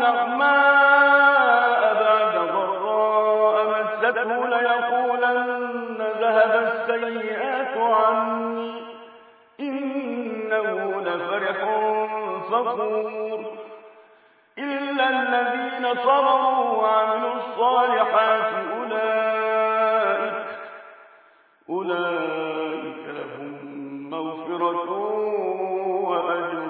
نعماء بعد ضراء مسته ليقولن ذهب السيئات عني. إنه لفرح فخور. إلا الذين صبروا وعملوا الصالحات أولئك أولئك لهم مغفرة وأجر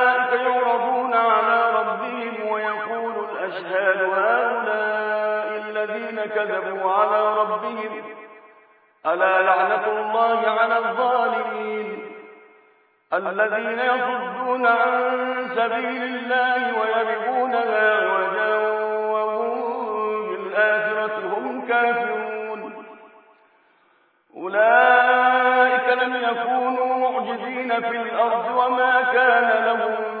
يعرضون على ربهم ويقول الأشهاد هؤلاء الذين كذبوا على ربهم. ألا لعنة الله على الظالمين؟ الذين يصدون عن سبيل الله ويبغونها وجاء وهم بالآخرة هم كافرون. أولئك لم يكونوا معجزين في الأرض وما كان لهم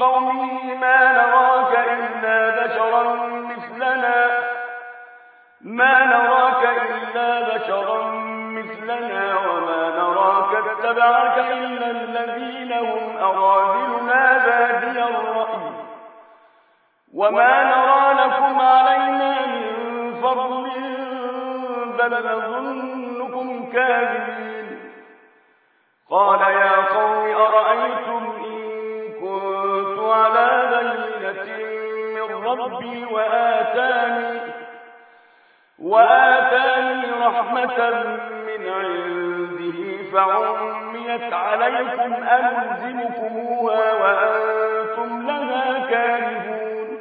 قومه ما نراك إلا بشرا مثلنا. ما نراك إلا بشرا مثلنا وما نراك اتبعك إلا الذين هم أراذلنا بادي الرأي. وما نرى لكم علينا من فضل بل نظنكم كاذبين. قال يا قوم أرأيتم إن على بينة من ربي وآتاني وآتاني رحمة من عنده فعميت عليكم ألزمكموها وأنتم لها كارهون.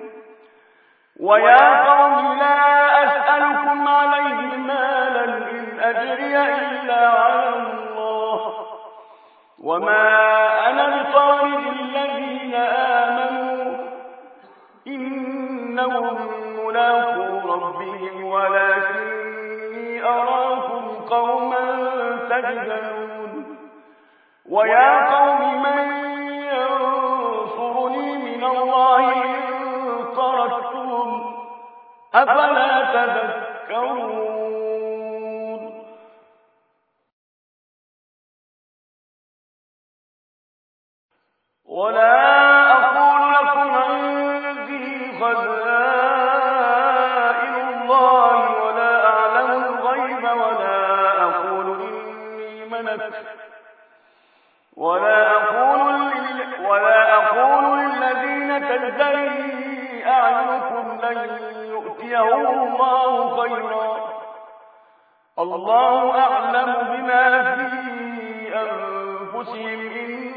ويا قوم لا أسألكم عليه مالا إن أجري إلا على الله. وما أنا بطارد الذين آمنوا إنهم ملاقوا ربهم ولكني أراكم قوما تجهلون ويا قوم من ينصرني من الله إن طردتهم أفلا تذكرون الله أعلم بما في أنفسهم. إني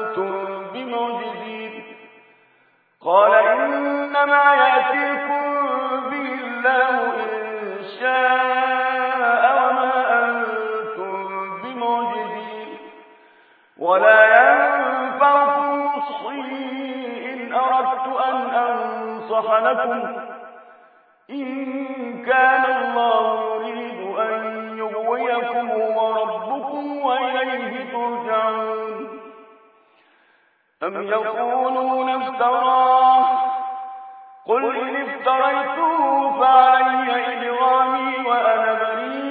لكم إن كان الله يريد أن يغويكم وربكم وإليه ترجعون أم يقولون افتراه قل إن افتريته فعلي إجرامي وأنا بريء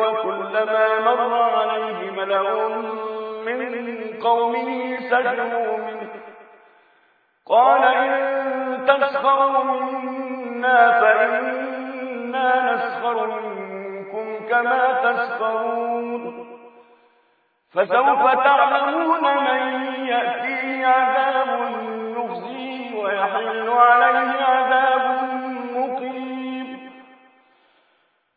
وكلما مر عليه ملأ من قومه سجنوا منه. قال إن تسخروا منا فإنا نسخر منكم كما تسخرون. فسوف تعلمون من يأتيه عذاب يخزيه ويحل عليه عذاب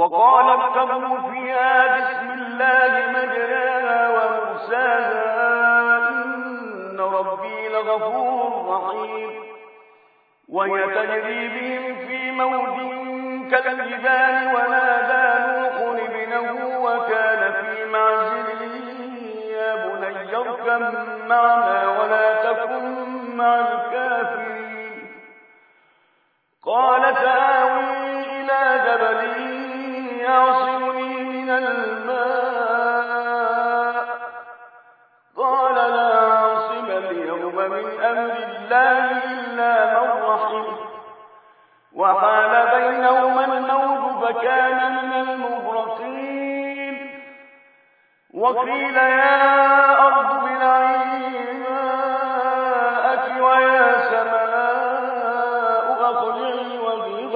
وقال اركبوا فيها بسم الله مجراها ومرساها إن ربي لغفور رحيم. وهي تجري بهم في موج كالجبال ونادى نوح ابنه وكان في معزل يا بني اركب معنا ولا تكن مع الكافرين. قال سآوي إلى جبل وقيل يا أرض ويا سماء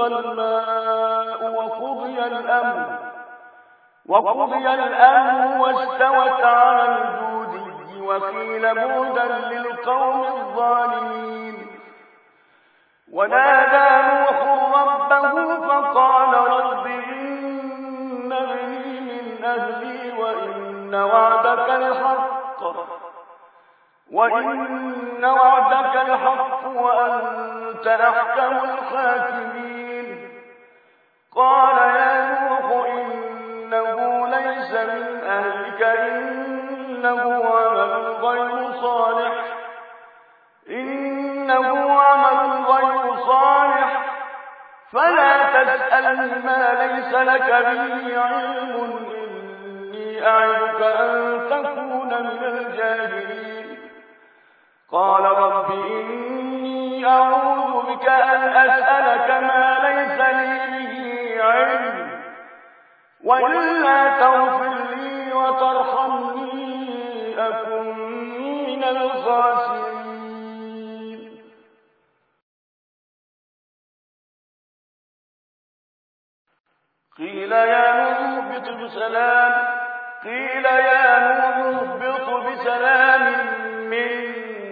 الماء وقضي الأمر. وقضي الأمر واستوت على الجود وقيل بعدا للقوم الظالمين. ونادى نوح ربه وإن وعدك الحق وأنت أحكم الحاكمين قال يا نوح إنه ليس من أهلك إنه عمل غير صالح. إنه عمل غير صالح. فلا تسألني ما ليس لك به علم إني أعدك أن تكون من الجاهلين. قال رب إني أعوذ بك أن أسألك ما ليس لي به علم وإلا تغفر لي وترحمني أكن من الخاسرين. قيل يا نوح اهبط بسلام قيل يا نوح اهبط بسلام.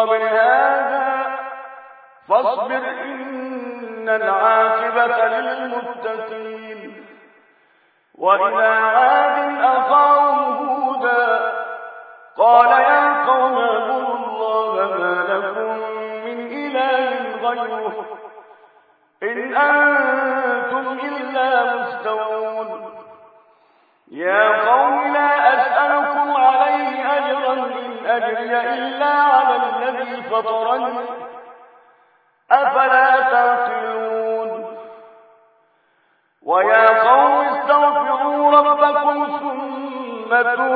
قبل هذا. فاصبر إن العاقبة للمتقين. وإلى عاد أخاهم هودا. قال يا قوم اعبدوا الله ما لكم من إله غيره. إن أنتم إلا مستوون. يا قوم لا أسألكم عليه أجرا أجري إلا على الذي فطرني. أفلا تعقلون؟ ويا قوم استغفروا ربكم ثم توبوا.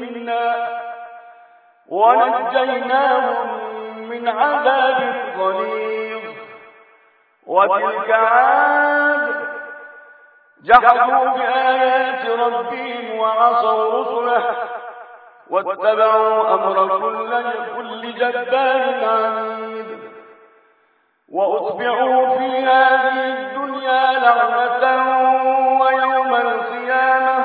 منا ونجيناهم من عذاب غليظ وتلك عاد جحدوا بآيات ربهم وعصوا رسله واتبعوا أمر كل جبار عنيد. وأتبعوا في هذه الدنيا لعنة ويوم القيامة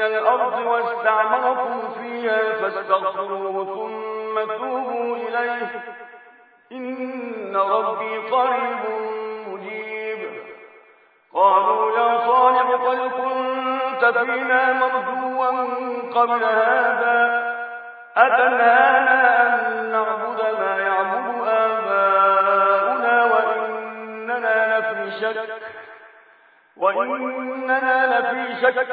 من الأرض واستعمركم فيها فاستغفروه ثم توبوا إليه إن ربي قريب مجيب. قالوا يا صالح قد كنت فينا مرجوا قبل هذا أتنهانا أن نعبد ما يعبد آباؤنا وإننا لفي شك وإننا لفي شك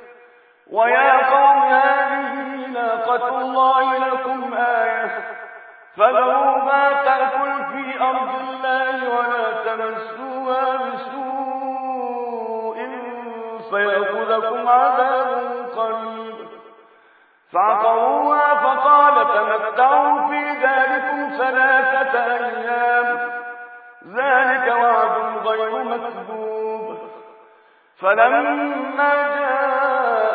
ويا قوم هذه ناقة الله لكم آية. فذروها تأكل في أرض الله ولا تمسوها بسوء فيأخذكم عذاب قريب. فعقروها فقال تمتعوا في ذلكم ثلاثة أيام. ذلك وعد غير مكذوب. فلما جاء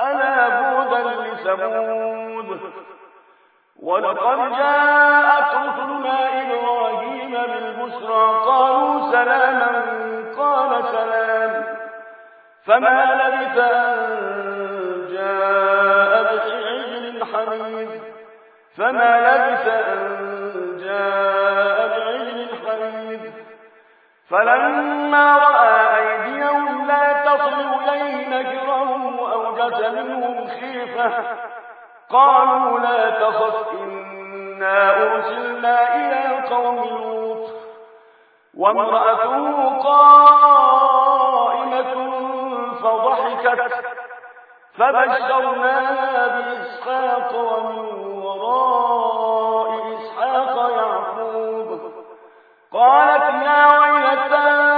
ألا بودا لثمود؟ ولقد جاءت رسلنا إبراهيم بالبشرى قالوا سلاما قال سلام. فما لبث أن جاء بعجل حنيذ فما لبث أن جاء بعجل حنيذ فلما رأى أيديهم لا تصل إليه نكرهم وأوجس منهم خيفة. قالوا لا تخف إن إنا أرسلنا إلى قوم لوط. وامرأته قائمة فضحكت فبشرناها بإسحاق ومن وراء إسحاق يعقوب. قالت يا ويلتى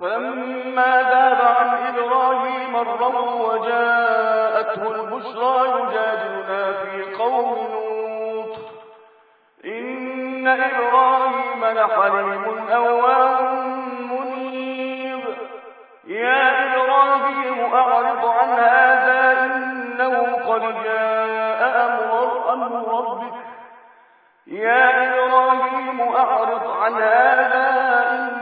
فلما ذاب عن إبراهيم الرب وجاءته البشرى يجادلنا في قوم لوط. إن إبراهيم لحليم أواه منيب. يا إبراهيم أعرض عن هذا إنه قد جاء أمر, أمر ربك. يا إبراهيم أعرض عن هذا إنه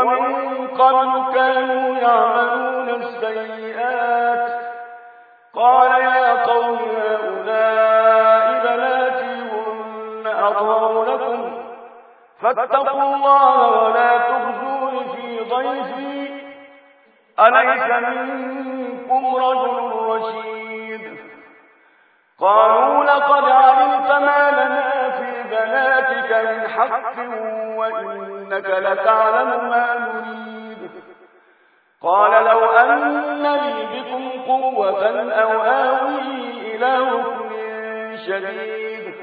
ومن قبل كانوا يعملون السيئات. قال يا قوم هؤلاء بناتي هن أطهر لكم. فاتقوا الله ولا تخزون في ضيفي. أليس منكم رجل رشيد؟ قالوا لقد علمت ما لنا بناتك من حق وإنك لتعلم ما نريد. قال لو أن لي بكم قوة أو آوي إلى ركن شديد.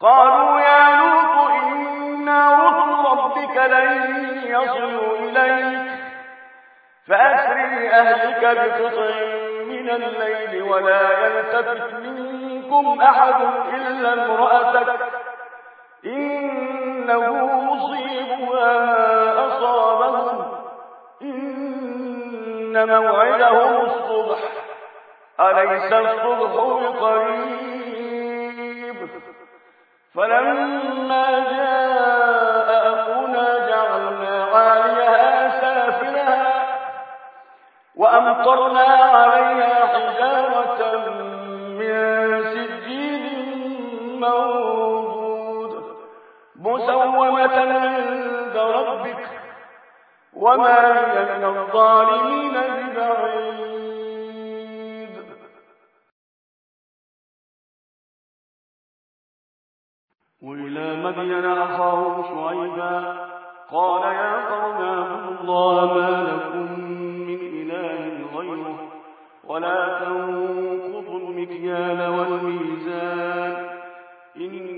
قالوا يا لوط إنا رسل ربك لن يصلوا إليك. فأسر أهلك بقطع من الليل ولا يلتفت منكم أحد إلا امرأتك. موعدهم الصبح. أليس الصبح بقريب؟ فلما جاء أمرنا جعلنا عاليها سافلها وأمطرنا عليها حجارة من سجيل منضود مسومة عند ربك وما هي من الظالمين ببعيد وإلى مدين أخاهم شعيبا. قال يا قوم اعبدوا الله ما لكم من إله غيره ولا تنقضوا المكيال والميزان. أراكم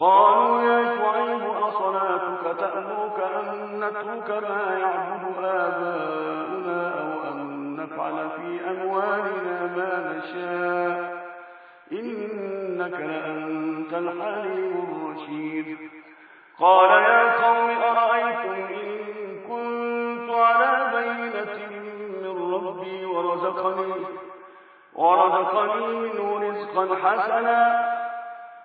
قالوا يا شعيب أصلاتك تأمرك أن نترك ما يعبد آباؤنا أو أن نفعل في أموالنا ما نشاء. إنك لأنت الحليم الرشيد. قال يا قوم أرأيتم إن كنت على بينة من ربي ورزقني ورزقني منه رزقا حسنا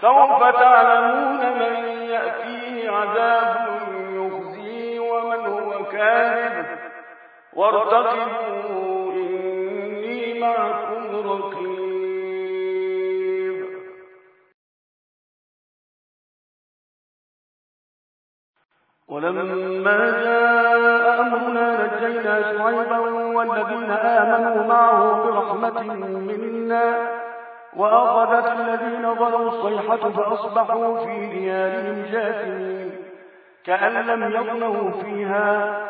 سوف تعلمون من يأتيه عذاب كاذب وارتقبوا إني معكم رقيب. ولما جاء أمرنا نجينا شعيبا والذين آمنوا معه برحمة منا وأخذت الذين ظلموا الصيحة فأصبحوا في ديارهم جاثمين كأن لم يغنوا فيها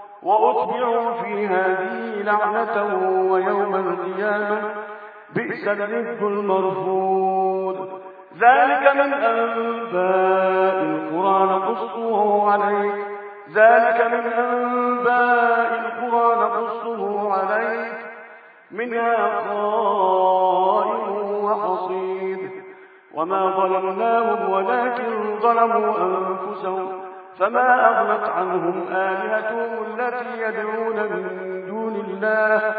وأطبعوا في هذه لعنة ويوم القيامة بئس الرفق المرفوض. ذلك من أنباء القرى نقصه عليك ذلك من أنباء القرى نقصه عليك منها قائم وحصيد. وما ظلمناهم ولكن ظلموا أنفسهم. فما أغنت عنهم آلهتهم التي يدعون من دون الله.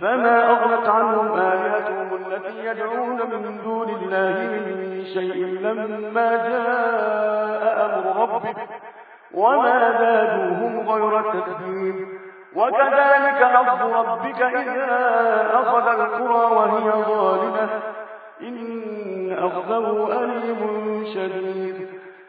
فما أغنت عنهم آلهتهم التي يدعون من دون الله من شيء لما جاء أمر ربك. وما زادوهم غير تكذيب. وكذلك أخذ ربك إذا أخذ القرى وهي ظالمة. إن أخذه أليم شديد.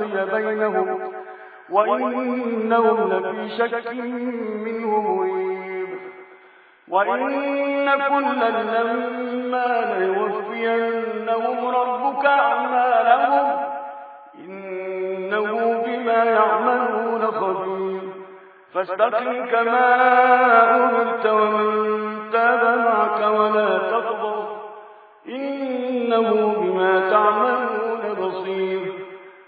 لقضي بينهم وإنهم لفي شك منه مريب. وإن كلا لما ليوفينهم ربك أعمالهم إنه بما يعملون خبير. فاستقم كما أمرت ومن تاب معك ولا تقضوا إنه بما بصير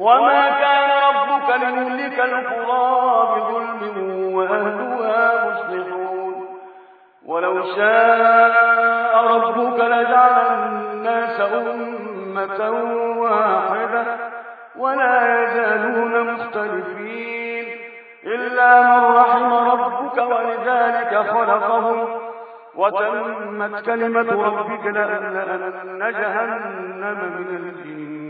وما كان ربك لمهلك القرى بظلم وأهلها مصلحون ولو شاء ربك لجعل الناس أمة واحدة ولا يزالون مختلفين إلا من رحم ربك ولذلك خلقهم وتمت كلمة ربك لأن جهنم من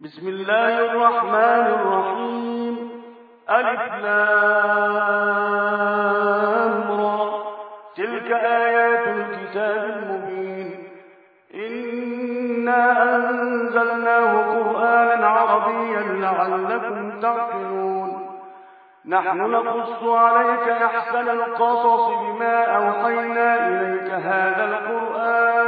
بسم الله الرحمن الرحيم. ألف لام تلك آيات الكتاب المبين. إنا أنزلناه قرآنا عربيا لعلكم تعقلون. نحن نقص عليك أحسن القصص بما أوحينا إليك هذا القرآن.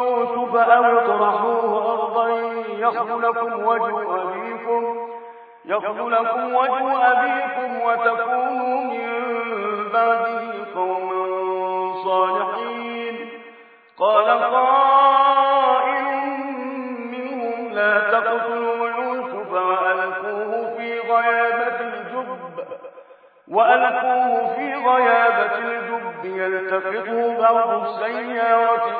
أو اطرحوه أرضا يخل لكم وجه أبيكم يخل لكم وجه أبيكم وتكونوا من بعده قوما صالحين. قال قائل منهم لا تقتلوا يوسف وألقوه في غيابة الجب وألقوه في غيابة الجب يلتقطه بعض السيارة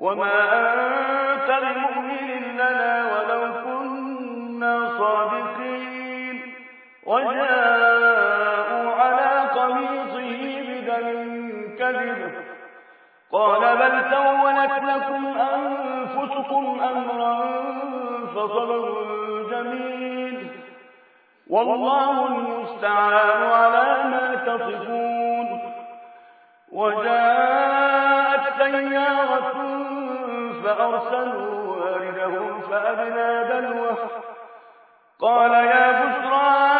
وما أنت بمؤمن لنا ولو كنا وجاءوا على قميصه بدم كذب. قال بل سولت لكم أنفسكم أمرا فصبر جميل. والله المستعان على ما تصفون. وجاءت سيارة فأرسلوا واردهم فأبنى دلوه قال يا بشرى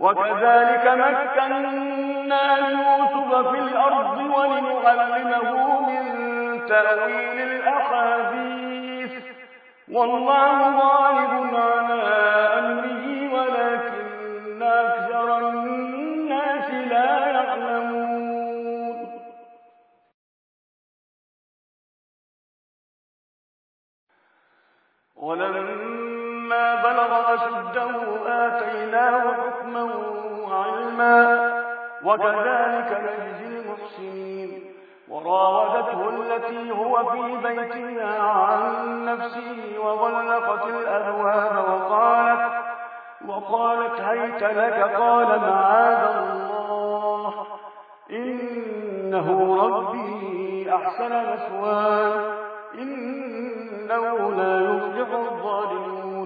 وكذلك مكنا ليوسف في الأرض ولنعلمه من تأويل الأحاديث. والله غالب على أمره ولكن أكثر الناس لا يعلمون. ولما بلغ أشده آتيناه حكما وعلما وكذلك نجزي المحسنين. وراودته التي هو في بيتها عن نفسه وغلقت الأبواب وقالت وقالت هيت لك قال معاذ الله إنه ربي أحسن مثواي إنه لا يفلح الظالمون.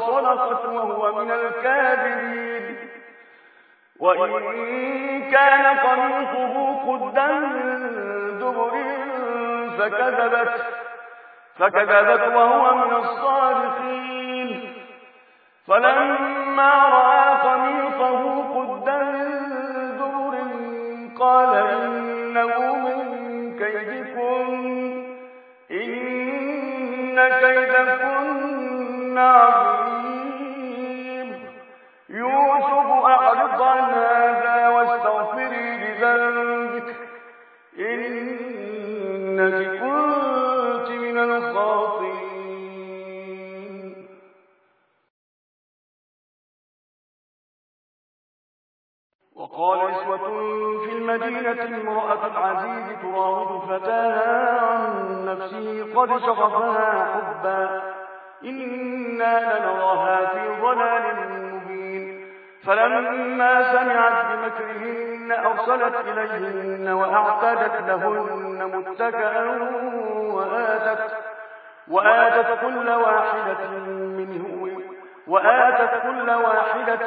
فصدقت وهو من الكاذبين. وإن كان قميصه قدا دبر فكذبت فكذبت وهو من الصادقين. فلما رأى قميصه قدا دبر قال إنه وقال نسوة في المدينة امرأة العزيز تراود فتاها عن نفسه قد شغفها حبا. إنا لنراها في ضلال مبين. فلما سمعت بمكرهن أرسلت إليهن وأعتدت لهن متكئا وآتت, وآتت كل واحدة منه وآتت كل واحدة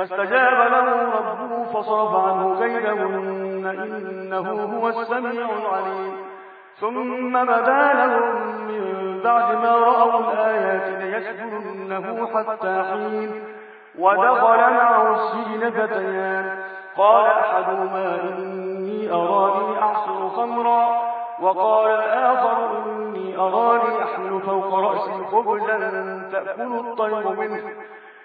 فاستجاب له ربه فصرف عنه كيدهن إنه هو السميع العليم. ثم بدا لهم من بعد ما رأوا الآيات ليسجننه حتى حين. ودخل معه السجن فتيان قال أحدهما إني أراني أعصر خمرا. وقال الآخر إني أراني أحمل فوق رأسي خبزا تأكل الطير منه.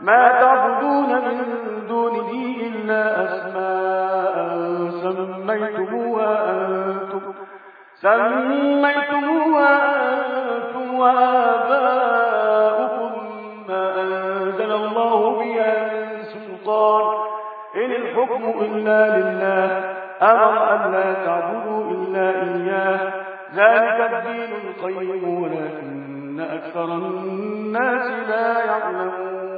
ما تعبدون من دونه إلا أسماء سميتموها أنتم سميتموها أنتم وآباؤكم ما أنزل الله بها من سلطان. إن الحكم إلا لله أمر أن لا تعبدوا إلا إياه. ذلك الدين القيم ولكن أكثر الناس لا يعلمون.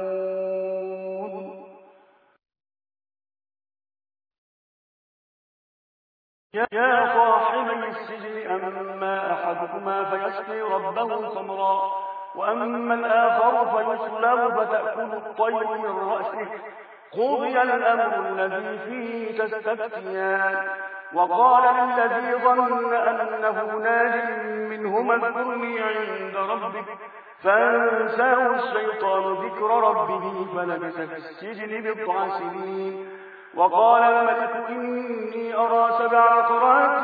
يا صاحبي السجن أما أحدكما فيسقي ربه خمرا وأما الآخر فيسلم فتأكل الطير من رأسه. قضي الأمر الذي فيه تستفتيان. وقال للذي ظن أنه ناج منهما اذكرني عند ربك. فأنساه الشيطان ذكر ربه فلبث في السجن بضع سنين. وقال الملك إني أرى سبع بقرات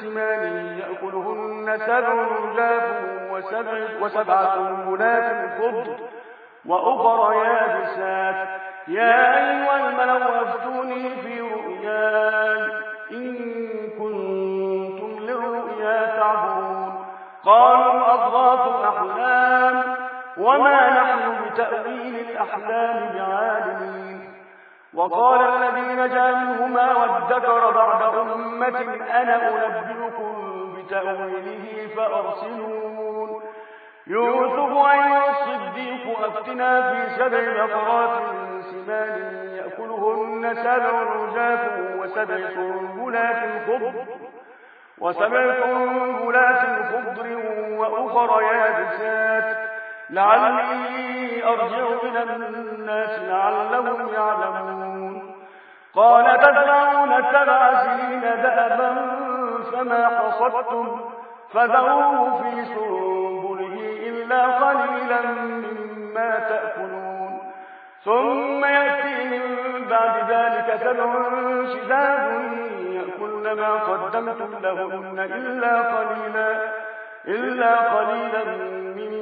سمان يأكلهن سبع رجاف وسبع, وسبع سنبلات خضر وأخر يابسات. يا أيها الملأ أفتوني في رؤياي. إن كنتم للرؤيا تعبرون قالوا أضغاث أحلام. وما نحن بتأويل الأحلام بعالمين. وقال الذين جاءوهما وادكر بعد أمة أنا أنبئكم بتأويله فأرسلون. يوسف أيها الصديق أفتنا في سبع بقرات سمان يأكلهن سبع رجاف وسبع سنبلات خضر وسبع سنبلات خضر وأخر يابسات. لعلي أرجع إلى الناس لعلهم يعلمون. قال تزرعون سبع سنين دأبا فما حصدتم فذروه في سنبله إلا قليلا مما تأكلون. ثم يأتي من بعد ذلك سبع شداد يأكلن ما قدمتم لهن إلا قليلا, إلا قليلا مما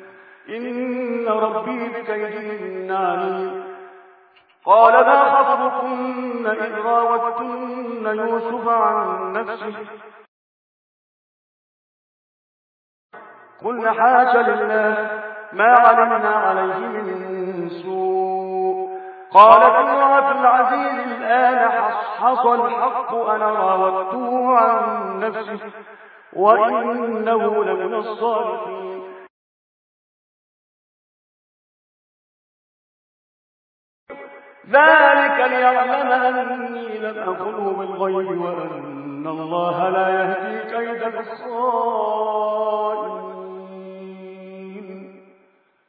إن ربي بكيدهن عليم قال ما خطبكن إذ راوتن يوسف عن نفسه. قلنا حاش لله ما علمنا عليه من سوء. قالت امرأة العزيز الآن حصحص الحق أنا راودته عن نفسه وإنه لمن الصالحين ذلك ليعلم أني لم أقله بالغيب وأن الله لا يهدي كيد الصائمين